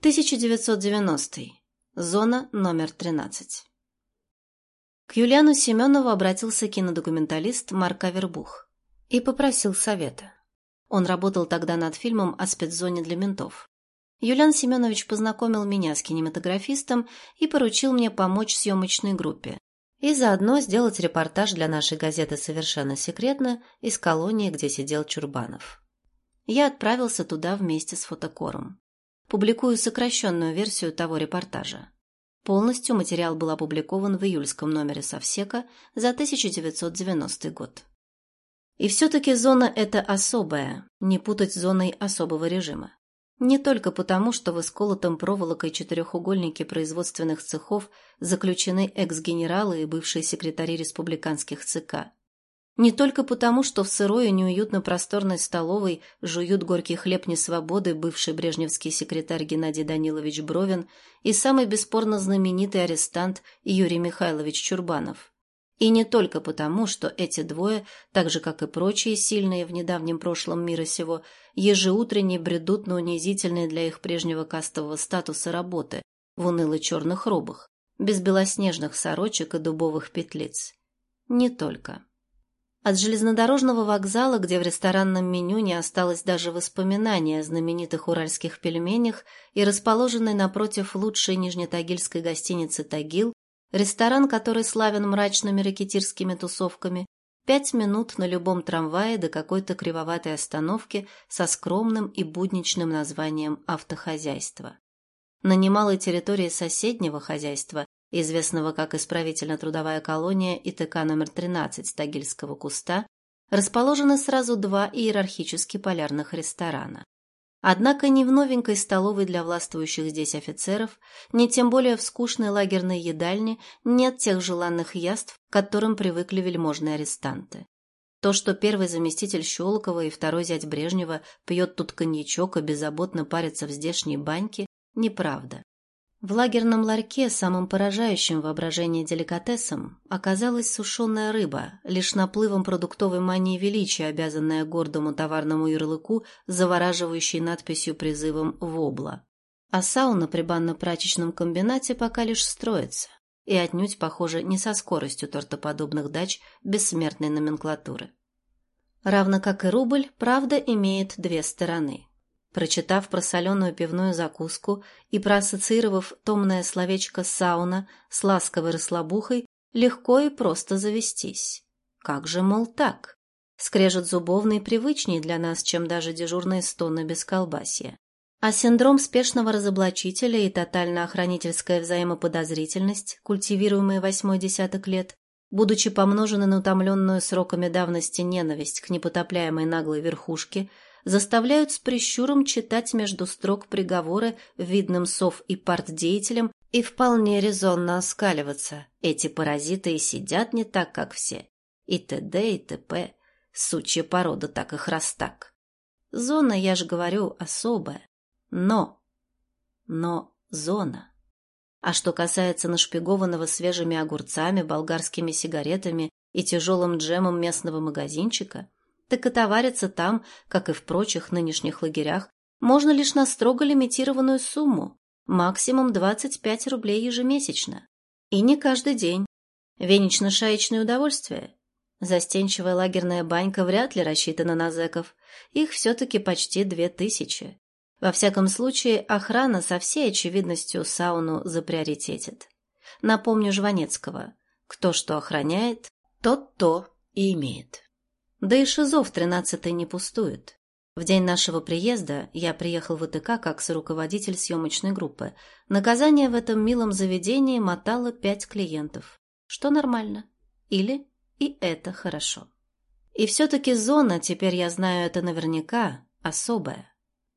1990. Зона номер 13. К Юлиану Семенову обратился кинодокументалист Марк Авербух и попросил совета. Он работал тогда над фильмом о спецзоне для ментов. Юлиан Семенович познакомил меня с кинематографистом и поручил мне помочь съемочной группе и заодно сделать репортаж для нашей газеты «Совершенно секретно» из колонии, где сидел Чурбанов. Я отправился туда вместе с фотокором. Публикую сокращенную версию того репортажа. Полностью материал был опубликован в июльском номере Совсека за 1990 год. И все-таки зона эта особая, не путать зоной особого режима. Не только потому, что в исколотом проволокой четырехугольнике производственных цехов заключены экс-генералы и бывшие секретари республиканских ЦК, не только потому, что в сырой и неуютно просторной столовой жуют горький хлеб несвободы бывший брежневский секретарь Геннадий Данилович Бровин и самый бесспорно знаменитый арестант Юрий Михайлович Чурбанов. И не только потому, что эти двое, так же как и прочие сильные в недавнем прошлом мира сего, ежеутренне бредут на унизительные для их прежнего кастового статуса работы в уныло-черных робах, без белоснежных сорочек и дубовых петлиц. Не только. От железнодорожного вокзала, где в ресторанном меню не осталось даже воспоминания о знаменитых уральских пельменях и расположенной напротив лучшей нижнетагильской гостиницы «Тагил», ресторан, который славен мрачными ракетирскими тусовками, пять минут на любом трамвае до какой-то кривоватой остановки со скромным и будничным названием «автохозяйство». На немалой территории соседнего хозяйства известного как исправительно-трудовая колония ИТК номер 13 Тагильского куста, расположены сразу два иерархически полярных ресторана. Однако ни в новенькой столовой для властвующих здесь офицеров, ни тем более в скучной лагерной едальне нет тех желанных яств, к которым привыкли вельможные арестанты. То, что первый заместитель Щелокова и второй зять Брежнева пьет тут коньячок и беззаботно парится в здешней баньке, неправда. В лагерном ларьке самым поражающим воображение деликатесом оказалась сушеная рыба, лишь наплывом продуктовой мании величия, обязанная гордому товарному ярлыку, завораживающей надписью призывом «Вобла». А сауна при банно-прачечном комбинате пока лишь строится, и отнюдь, похоже, не со скоростью тортоподобных дач бессмертной номенклатуры. Равно как и рубль, правда имеет две стороны – Прочитав про соленую пивную закуску и проассоциировав томное словечко «сауна» с ласковой расслабухой, легко и просто завестись. Как же, мол, так? Скрежет зубовный привычней для нас, чем даже дежурные стоны без колбасья. А синдром спешного разоблачителя и тотально-охранительская взаимоподозрительность, культивируемые восьмой десяток лет, будучи помножены на утомленную сроками давности ненависть к непотопляемой наглой верхушке, заставляют с прищуром читать между строк приговоры видным сов и партдеятелям и вполне резонно оскаливаться. Эти паразиты и сидят не так, как все. И т.д. и т.п. Сучья порода так их раз так. Зона, я же говорю, особая. Но. Но зона. А что касается нашпигованного свежими огурцами, болгарскими сигаретами и тяжелым джемом местного магазинчика – так и товариться там, как и в прочих нынешних лагерях, можно лишь на строго лимитированную сумму, максимум 25 рублей ежемесячно. И не каждый день. Венично-шаечное удовольствие. Застенчивая лагерная банька вряд ли рассчитана на зэков. Их все-таки почти две тысячи. Во всяком случае, охрана со всей очевидностью сауну заприоритетит. Напомню Жванецкого. Кто что охраняет, тот то и имеет. Да и ШИЗО в тринадцатой не пустует. В день нашего приезда я приехал в ИТК как соруководитель съемочной группы. Наказание в этом милом заведении мотало пять клиентов. Что нормально. Или и это хорошо. И все-таки зона, теперь я знаю это наверняка, особая.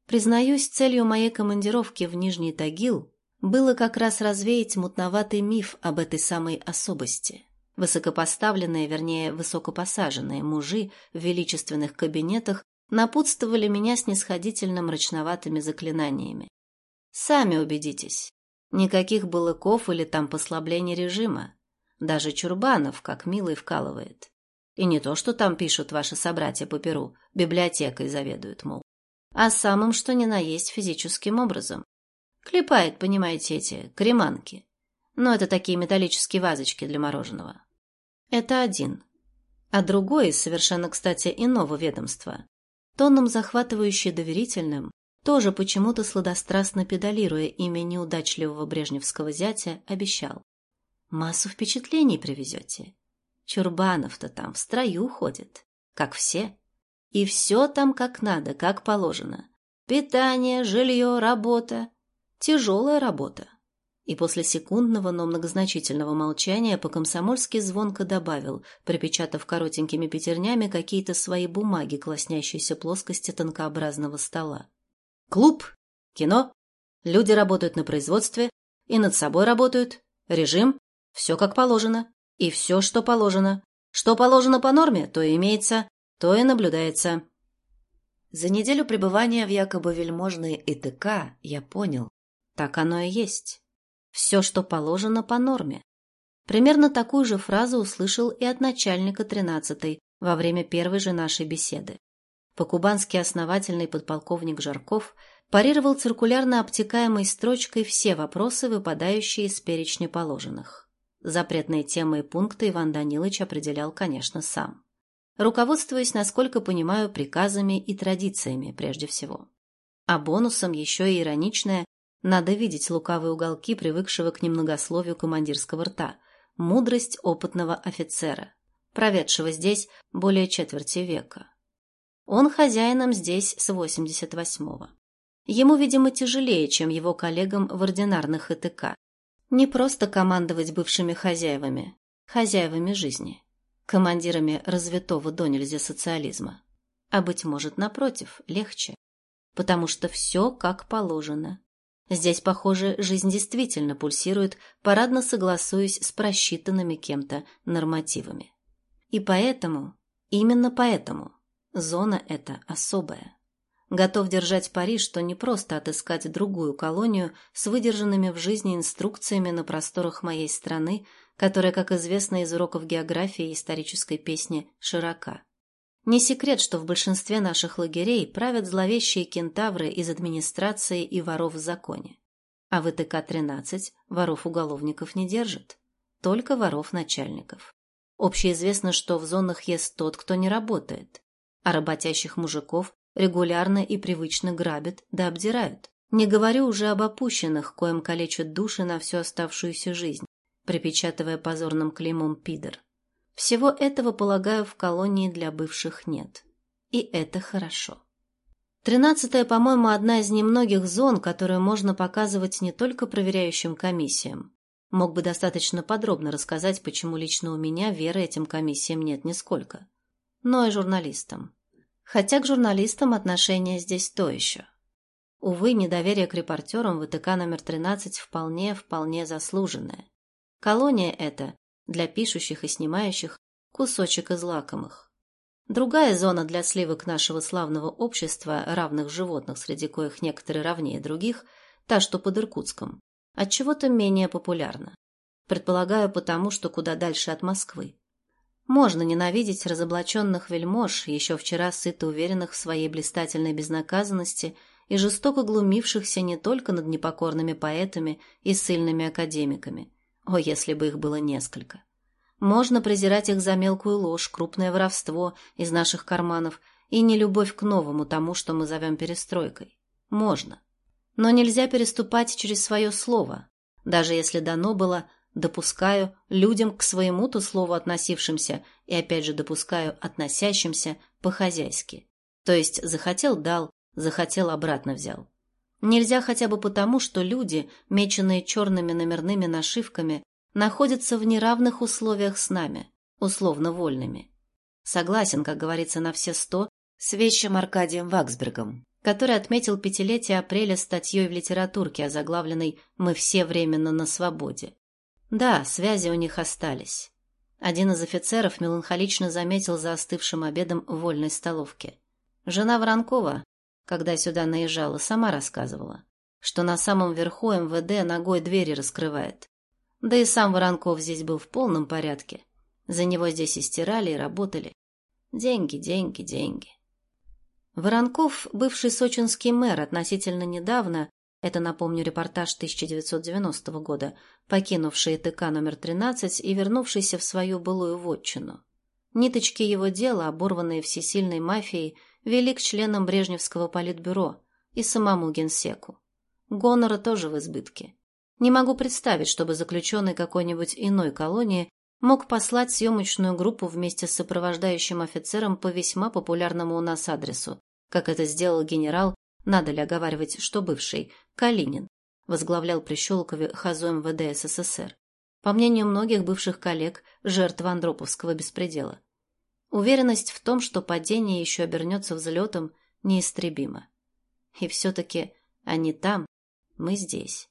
Признаюсь, целью моей командировки в Нижний Тагил было как раз развеять мутноватый миф об этой самой особости. Высокопоставленные, вернее, высокопосаженные мужи в величественных кабинетах напутствовали меня снисходительно мрачноватыми заклинаниями. Сами убедитесь, никаких балыков или там послаблений режима. Даже Чурбанов, как милый, вкалывает. И не то, что там пишут ваши собратья по Перу, библиотекой заведуют, мол, а самым что ни на есть физическим образом. Клепает, понимаете, эти креманки. Но это такие металлические вазочки для мороженого. Это один. А другой, совершенно, кстати, иного ведомства, тоном захватывающе доверительным, тоже почему-то сладострастно педалируя имя неудачливого брежневского зятя, обещал. «Массу впечатлений привезете. Чурбанов-то там в строю ходит, как все. И все там как надо, как положено. Питание, жилье, работа. Тяжелая работа. И после секундного, но многозначительного молчания по-комсомольски звонко добавил, припечатав коротенькими пятернями какие-то свои бумаги к лоснящейся плоскости тонкообразного стола. «Клуб, кино, люди работают на производстве и над собой работают, режим, все как положено, и все, что положено. Что положено по норме, то и имеется, то и наблюдается». За неделю пребывания в якобы вельможной ИТК я понял, так оно и есть. Все, что положено по норме. Примерно такую же фразу услышал и от начальника 13-й во время первой же нашей беседы. По-кубански основательный подполковник Жарков парировал циркулярно обтекаемой строчкой все вопросы, выпадающие из перечня положенных. Запретные темы и пункты Иван Данилович определял, конечно, сам. Руководствуясь, насколько понимаю, приказами и традициями прежде всего. А бонусом еще и ироничное надо видеть лукавые уголки привыкшего к немногословию командирского рта, мудрость опытного офицера, проведшего здесь более четверти века. Он хозяином здесь с 88-го. Ему, видимо, тяжелее, чем его коллегам в ординарных ИТК. Не просто командовать бывшими хозяевами, хозяевами жизни, командирами развитого до нельзя социализма. А, быть может, напротив, легче. Потому что все как положено. Здесь, похоже, жизнь действительно пульсирует, парадно согласуясь с просчитанными кем-то нормативами. И поэтому, именно поэтому, зона эта особая. Готов держать пари, что не просто отыскать другую колонию с выдержанными в жизни инструкциями на просторах моей страны, которая, как известно из уроков географии и исторической песни, широка. Не секрет, что в большинстве наших лагерей правят зловещие кентавры из администрации и воров в законе. А в ИТК-13 воров-уголовников не держат, только воров-начальников. Общеизвестно, что в зонах есть тот, кто не работает, а работящих мужиков регулярно и привычно грабят да обдирают. Не говорю уже об опущенных, коим калечат души на всю оставшуюся жизнь, припечатывая позорным клеймом пидор. Всего этого, полагаю, в колонии для бывших нет. И это хорошо. Тринадцатая, по-моему, одна из немногих зон, которую можно показывать не только проверяющим комиссиям. Мог бы достаточно подробно рассказать, почему лично у меня веры этим комиссиям нет нисколько. Но и журналистам. Хотя к журналистам отношение здесь то еще. Увы, недоверие к репортерам ВТК номер 13 вполне-вполне заслуженное. Колония эта для пишущих и снимающих кусочек из лакомых. Другая зона для сливок нашего славного общества, равных животных, среди коих некоторые равнее других, та, что под Иркутском, от чего то менее популярна. Предполагаю, потому что куда дальше от Москвы. Можно ненавидеть разоблаченных вельмож, еще вчера сыто уверенных в своей блистательной безнаказанности и жестоко глумившихся не только над непокорными поэтами и сильными академиками, о, если бы их было несколько. Можно презирать их за мелкую ложь, крупное воровство из наших карманов и нелюбовь к новому, тому, что мы зовем перестройкой. Можно. Но нельзя переступать через свое слово, даже если дано было допускаю людям к своему-то слову относившимся и опять же допускаю относящимся по-хозяйски. То есть захотел – дал, захотел – обратно взял. Нельзя хотя бы потому, что люди, меченные черными номерными нашивками, находятся в неравных условиях с нами, условно вольными. Согласен, как говорится, на все сто с вещим Аркадием Ваксбергом, который отметил пятилетие апреля статьей в литературке, озаглавленной «Мы все временно на свободе». Да, связи у них остались. Один из офицеров меланхолично заметил за остывшим обедом вольной столовке. Жена Воронкова, когда сюда наезжала, сама рассказывала, что на самом верху МВД ногой двери раскрывает. Да и сам Воронков здесь был в полном порядке. За него здесь и стирали, и работали. Деньги, деньги, деньги. Воронков, бывший сочинский мэр относительно недавно, Это, напомню, репортаж 1990 года, покинувший ТК номер 13 и вернувшийся в свою былую вотчину. Ниточки его дела, оборванные всесильной мафией, вели к членам Брежневского политбюро и самому генсеку. Гонора тоже в избытке. Не могу представить, чтобы заключенный какой-нибудь иной колонии мог послать съемочную группу вместе с сопровождающим офицером по весьма популярному у нас адресу, как это сделал генерал, надо ли оговаривать, что бывший, Калинин, возглавлял при Щелкове ХАЗО МВД СССР. По мнению многих бывших коллег, жертва Андроповского беспредела. Уверенность в том, что падение еще обернется взлетом, неистребима. И все-таки они там, мы здесь.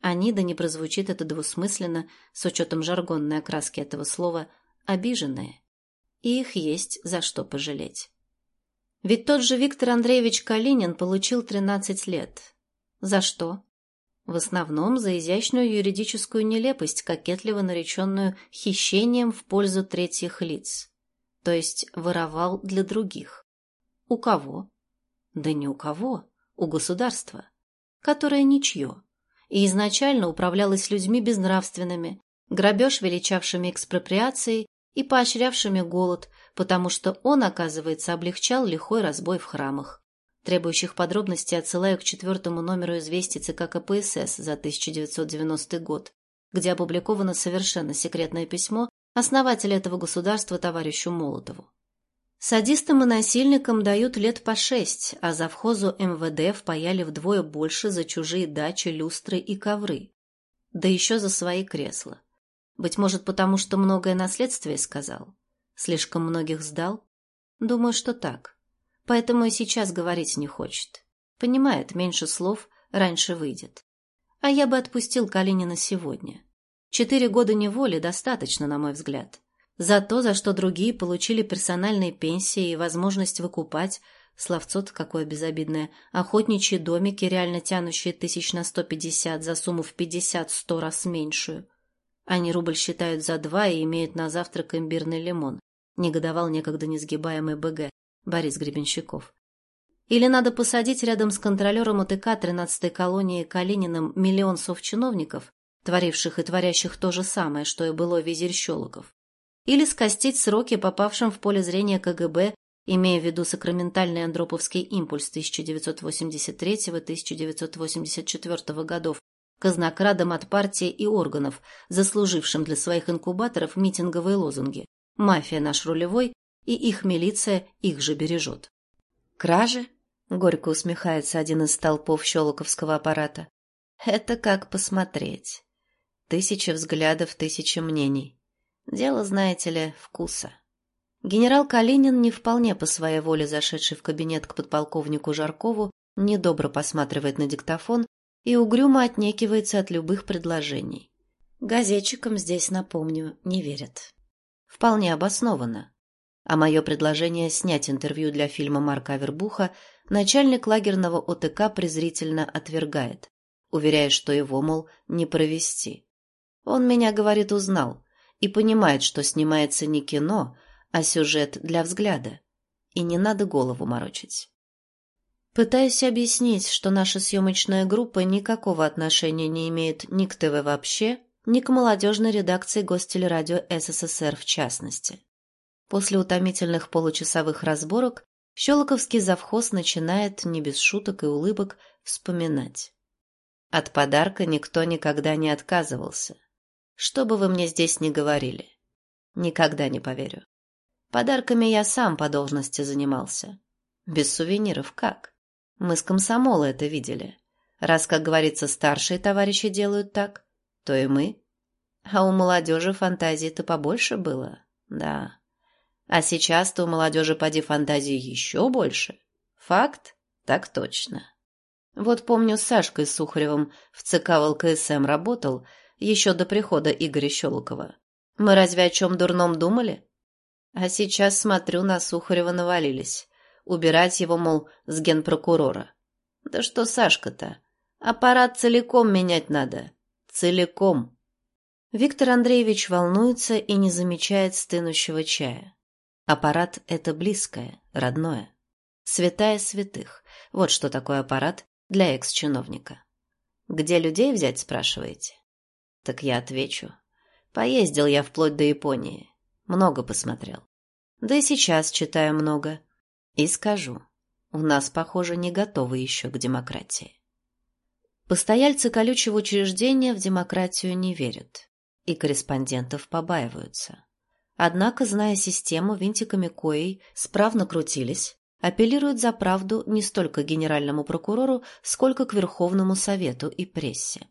Они, да не прозвучит это двусмысленно, с учетом жаргонной окраски этого слова, обиженные. И их есть за что пожалеть. Ведь тот же Виктор Андреевич Калинин получил 13 лет. За что? В основном за изящную юридическую нелепость, кокетливо нареченную хищением в пользу третьих лиц. То есть воровал для других. У кого? Да не у кого, у государства, которое ничье и изначально управлялась людьми безнравственными, грабеж величавшими экспроприацией и поощрявшими голод, потому что он, оказывается, облегчал лихой разбой в храмах. Требующих подробностей отсылаю к четвертому номеру известий ЦК КПСС за 1990 год, где опубликовано совершенно секретное письмо основателя этого государства товарищу Молотову. Садистам и насильникам дают лет по шесть, а завхозу МВД впаяли вдвое больше за чужие дачи, люстры и ковры. Да еще за свои кресла. Быть может, потому что многое наследствие сказал? Слишком многих сдал? Думаю, что так. Поэтому и сейчас говорить не хочет. Понимает, меньше слов, раньше выйдет. А я бы отпустил Калинина сегодня. Четыре года неволи достаточно, на мой взгляд. За то, за что другие получили персональные пенсии и возможность выкупать, словцо-то какое безобидное, охотничьи домики, реально тянущие тысяч на сто пятьдесят за сумму в пятьдесят-сто раз меньшую. Они рубль считают за два и имеют на завтрак имбирный лимон. Негодовал некогда несгибаемый БГ Борис Гребенщиков. Или надо посадить рядом с контролером ОТК 13-й колонии Калининым миллион совчиновников, творивших и творящих то же самое, что и было визирь Щелоков или скостить сроки попавшим в поле зрения КГБ, имея в виду сакраментальный андроповский импульс 1983-1984 годов, казнокрадам от партии и органов, заслужившим для своих инкубаторов митинговые лозунги «Мафия наш рулевой» и «Их милиция их же бережет». «Кражи?» — горько усмехается один из столпов щелоковского аппарата. «Это как посмотреть. Тысяча взглядов, тысяча мнений. Дело, знаете ли, вкуса. Генерал Калинин, не вполне по своей воле зашедший в кабинет к подполковнику Жаркову, недобро посматривает на диктофон и угрюмо отнекивается от любых предложений. Газетчикам здесь, напомню, не верят. Вполне обоснованно. А мое предложение снять интервью для фильма Марка Авербуха начальник лагерного ОТК презрительно отвергает, уверяя, что его, мол, не провести. Он меня, говорит, узнал, и понимает, что снимается не кино, а сюжет для взгляда. И не надо голову морочить. Пытаюсь объяснить, что наша съемочная группа никакого отношения не имеет ни к ТВ вообще, ни к молодежной редакции Гостелерадио СССР в частности. После утомительных получасовых разборок Щелоковский завхоз начинает, не без шуток и улыбок, вспоминать. От подарка никто никогда не отказывался. Что бы вы мне здесь ни говорили. Никогда не поверю. Подарками я сам по должности занимался. Без сувениров как? Мы с комсомола это видели. Раз, как говорится, старшие товарищи делают так, то и мы. А у молодежи фантазии-то побольше было, да. А сейчас-то у молодежи поди фантазии еще больше. Факт? Так точно. Вот помню, с Сашкой Сухаревым в ЦК ВЛКСМ работал – еще до прихода Игоря Щелокова. Мы разве о чем дурном думали? А сейчас, смотрю, на Сухарева навалились. Убирать его, мол, с генпрокурора. Да что Сашка-то? Аппарат целиком менять надо. Целиком. Виктор Андреевич волнуется и не замечает стынущего чая. Аппарат — это близкое, родное. Святая святых. Вот что такое аппарат для экс-чиновника. Где людей взять, спрашиваете? Так я отвечу. Поездил я вплоть до Японии. Много посмотрел. Да и сейчас читаю много. И скажу, у нас, похоже, не готовы еще к демократии. Постояльцы колючего учреждения в демократию не верят, и корреспондентов побаиваются. Однако, зная систему, винтиками коей справно крутились, апеллируют за правду не столько генеральному прокурору, сколько к Верховному Совету и прессе.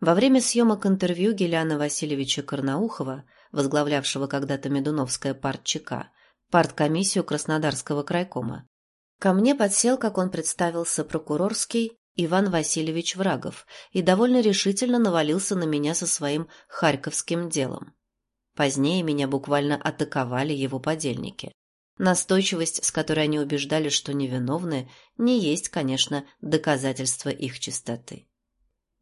Во время съемок интервью Геляна Васильевича Карнаухова, возглавлявшего когда-то Медуновская партчека, парткомиссию Краснодарского крайкома, ко мне подсел, как он представился, прокурорский Иван Васильевич Врагов и довольно решительно навалился на меня со своим харьковским делом. Позднее меня буквально атаковали его подельники. Настойчивость, с которой они убеждали, что невиновны, не есть, конечно, доказательство их чистоты.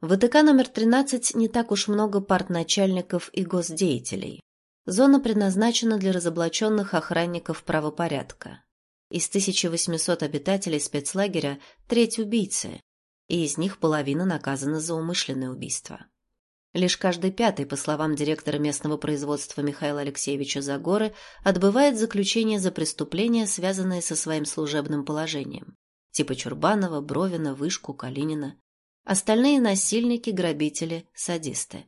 В ВТК номер 13 не так уж много партначальников и госдеятелей. Зона предназначена для разоблаченных охранников правопорядка. Из 1800 обитателей спецлагеря треть убийцы, и из них половина наказана за умышленное убийство. Лишь каждый пятый, по словам директора местного производства Михаила Алексеевича Загоры, отбывает заключение за преступления, связанные со своим служебным положением, типа Чурбанова, Бровина, Вышку, Калинина. Остальные насильники, грабители, садисты.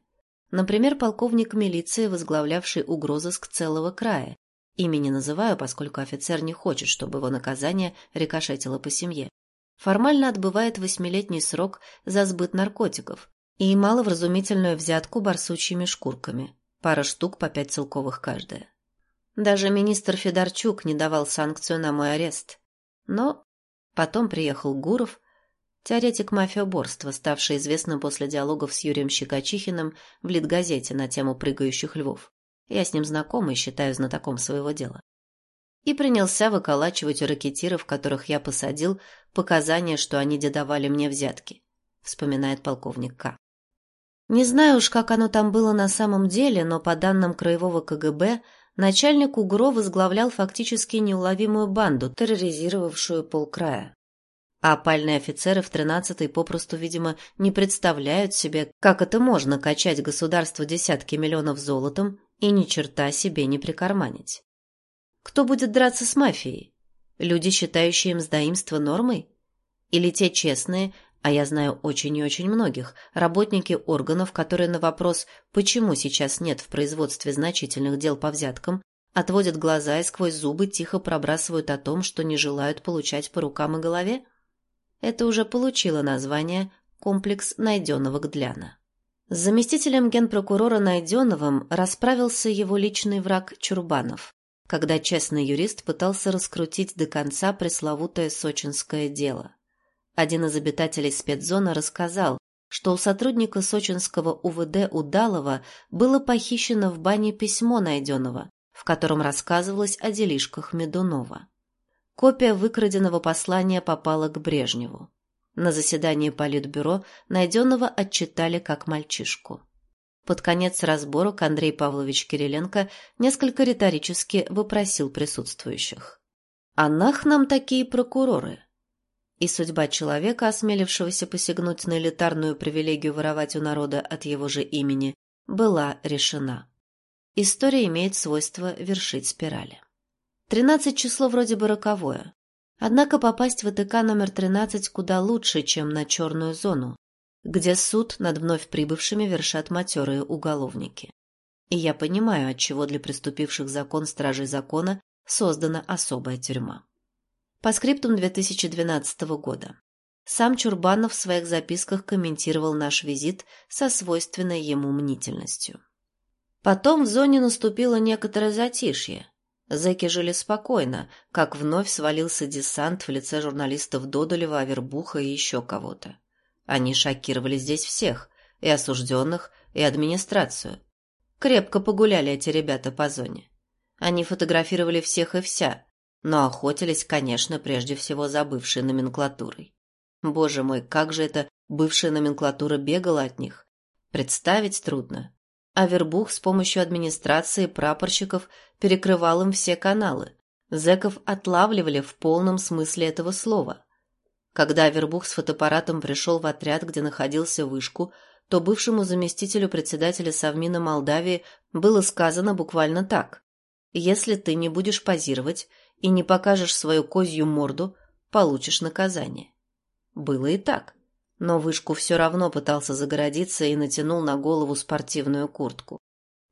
Например, полковник милиции, возглавлявший угрозыск целого края. Имени называю, поскольку офицер не хочет, чтобы его наказание рикошетило по семье. Формально отбывает восьмилетний срок за сбыт наркотиков, и маловразумительную взятку барсучьими шкурками, пара штук по пять целковых каждая. Даже министр Федорчук не давал санкцию на мой арест. Но потом приехал Гуров, теоретик мафиоборства, ставший известным после диалогов с Юрием Щекочихиным в Литгазете на тему прыгающих львов. Я с ним знаком и считаю знатоком своего дела. И принялся выколачивать у ракетиров, которых я посадил, показания, что они дедовали мне взятки, вспоминает полковник К. Не знаю уж, как оно там было на самом деле, но по данным Краевого КГБ, начальник УГРО возглавлял фактически неуловимую банду, терроризировавшую полкрая. А опальные офицеры в 13-й попросту, видимо, не представляют себе, как это можно качать государство десятки миллионов золотом и ни черта себе не прикарманить. Кто будет драться с мафией? Люди, считающие мздоимство нормой? Или те честные, а я знаю очень и очень многих, работники органов, которые на вопрос «почему сейчас нет в производстве значительных дел по взяткам?» отводят глаза и сквозь зубы тихо пробрасывают о том, что не желают получать по рукам и голове? Это уже получило название «комплекс найденного Гдляна». С заместителем генпрокурора Найденовым расправился его личный враг Чурбанов, когда честный юрист пытался раскрутить до конца пресловутое сочинское дело. Один из обитателей спецзоны рассказал, что у сотрудника сочинского УВД Удалова было похищено в бане письмо найденного, в котором рассказывалось о делишках Медунова. Копия выкраденного послания попала к Брежневу. На заседании Политбюро найденного отчитали как мальчишку. Под конец разборок Андрей Павлович Кириленко несколько риторически вопросил присутствующих. «А нах нам такие прокуроры?» и судьба человека, осмелившегося посягнуть на элитарную привилегию воровать у народа от его же имени, была решена. История имеет свойство вершить спирали. Тринадцать число вроде бы роковое. Однако попасть в ВТК номер 13 куда лучше, чем на черную зону, где суд над вновь прибывшими вершат матерые уголовники. И я понимаю, отчего для приступивших закон стражей закона создана особая тюрьма. По скриптум 2012 года. Сам Чурбанов в своих записках комментировал наш визит со свойственной ему мнительностью. Потом в зоне наступило некоторое затишье. Зэки жили спокойно, как вновь свалился десант в лице журналистов Додолева, Авербуха и еще кого-то. Они шокировали здесь всех, и осужденных, и администрацию. Крепко погуляли эти ребята по зоне. Они фотографировали всех и вся, но охотились, конечно, прежде всего за бывшей номенклатурой. Боже мой, как же эта бывшая номенклатура бегала от них. Представить трудно. А Вербух с помощью администрации прапорщиков перекрывал им все каналы. Зеков отлавливали в полном смысле этого слова. Когда Вербух с фотоаппаратом пришел в отряд, где находился вышку, то бывшему заместителю председателя Совмина Молдавии было сказано буквально так. «Если ты не будешь позировать и не покажешь свою козью морду, получишь наказание». Было и так. Но Вышку все равно пытался загородиться и натянул на голову спортивную куртку.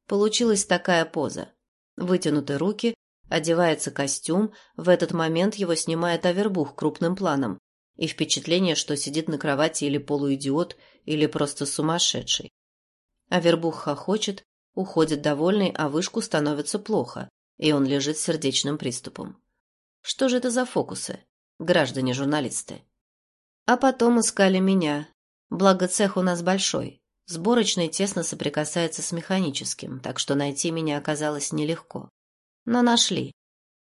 Получилась такая поза. Вытянуты руки, одевается костюм, в этот момент его снимает Авербух крупным планом, и впечатление, что сидит на кровати или полуидиот, или просто сумасшедший. Авербух хохочет, уходит довольный, а вышку становится плохо, и он лежит с сердечным приступом. Что же это за фокусы, граждане-журналисты? А потом искали меня. Благо цех у нас большой. Сборочный тесно соприкасается с механическим, так что найти меня оказалось нелегко. Но нашли.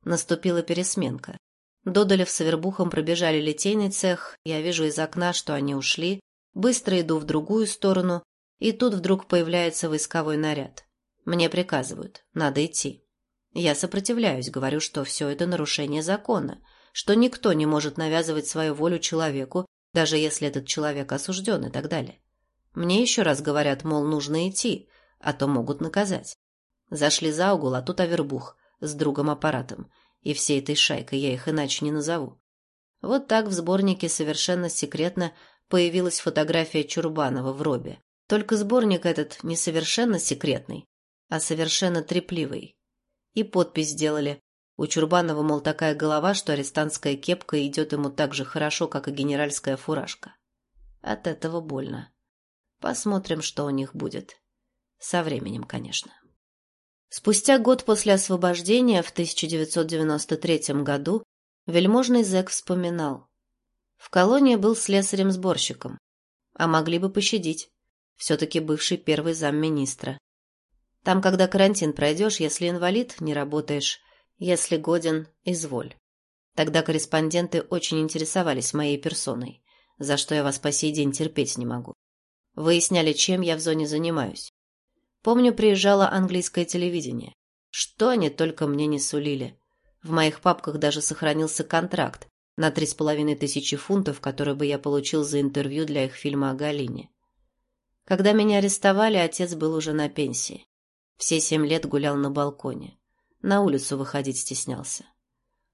Наступила пересменка. Додолев с Авербухом пробежали литейный цех, я вижу из окна, что они ушли, быстро иду в другую сторону, и тут вдруг появляется войсковой наряд. Мне приказывают, надо идти. Я сопротивляюсь, говорю, что все это нарушение закона, что никто не может навязывать свою волю человеку, даже если этот человек осужден и так далее. Мне еще раз говорят, мол, нужно идти, а то могут наказать. Зашли за угол, а тут Авербух с другом-аппаратом, и всей этой шайкой я их иначе не назову. Вот так в сборнике совершенно секретно появилась фотография Чурбанова в робе. Только сборник этот не совершенно секретный, а совершенно трепливый. И подпись сделали у Чурбанова, мол, такая голова, что арестантская кепка идет ему так же хорошо, как и генеральская фуражка. От этого больно. Посмотрим, что у них будет. Со временем, конечно. Спустя год после освобождения, в 1993 году, вельможный зэк вспоминал. В колонии был слесарем-сборщиком. А могли бы пощадить. Все-таки бывший первый замминистра. Там, когда карантин пройдешь, если инвалид, не работаешь, если годен, изволь. Тогда корреспонденты очень интересовались моей персоной, за что я вас по сей день терпеть не могу. Выясняли, чем я в зоне занимаюсь. Помню, приезжало английское телевидение. Что они только мне не сулили. В моих папках даже сохранился контракт на три с половиной тысячи фунтов, который бы я получил за интервью для их фильма о Галине. Когда меня арестовали, отец был уже на пенсии. Все семь лет гулял на балконе. На улицу выходить стеснялся.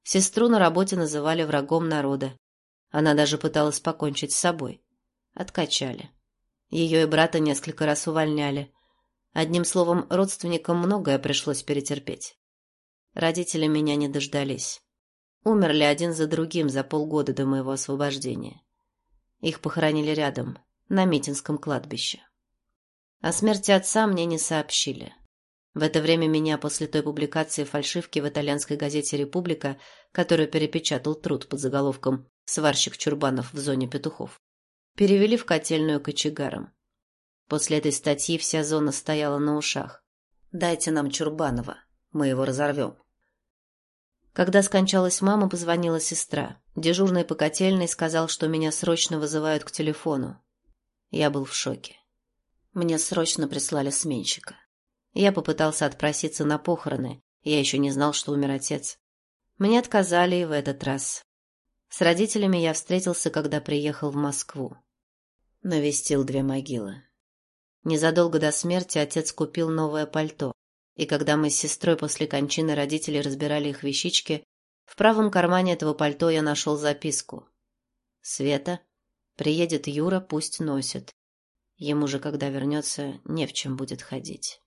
Сестру на работе называли врагом народа. Она даже пыталась покончить с собой. Откачали. Ее и брата несколько раз увольняли. Одним словом, родственникам многое пришлось перетерпеть. Родители меня не дождались. Умерли один за другим за полгода до моего освобождения. Их похоронили рядом, на Митинском кладбище. О смерти отца мне не сообщили. В это время меня после той публикации фальшивки в итальянской газете «Република», которую перепечатал труд под заголовком «Сварщик Чурбанов в зоне петухов», перевели в котельную кочегаром. После этой статьи вся зона стояла на ушах. «Дайте нам Чурбанова, мы его разорвем». Когда скончалась мама, позвонила сестра. Дежурный по котельной сказал, что меня срочно вызывают к телефону. Я был в шоке. Мне срочно прислали сменщика. Я попытался отпроситься на похороны. Я еще не знал, что умер отец. Мне отказали и в этот раз. С родителями я встретился, когда приехал в Москву. Навестил две могилы. Незадолго до смерти отец купил новое пальто. И когда мы с сестрой после кончины родителей разбирали их вещички, в правом кармане этого пальто я нашел записку. «Света, приедет Юра, пусть носит. Ему же, когда вернется, не в чем будет ходить».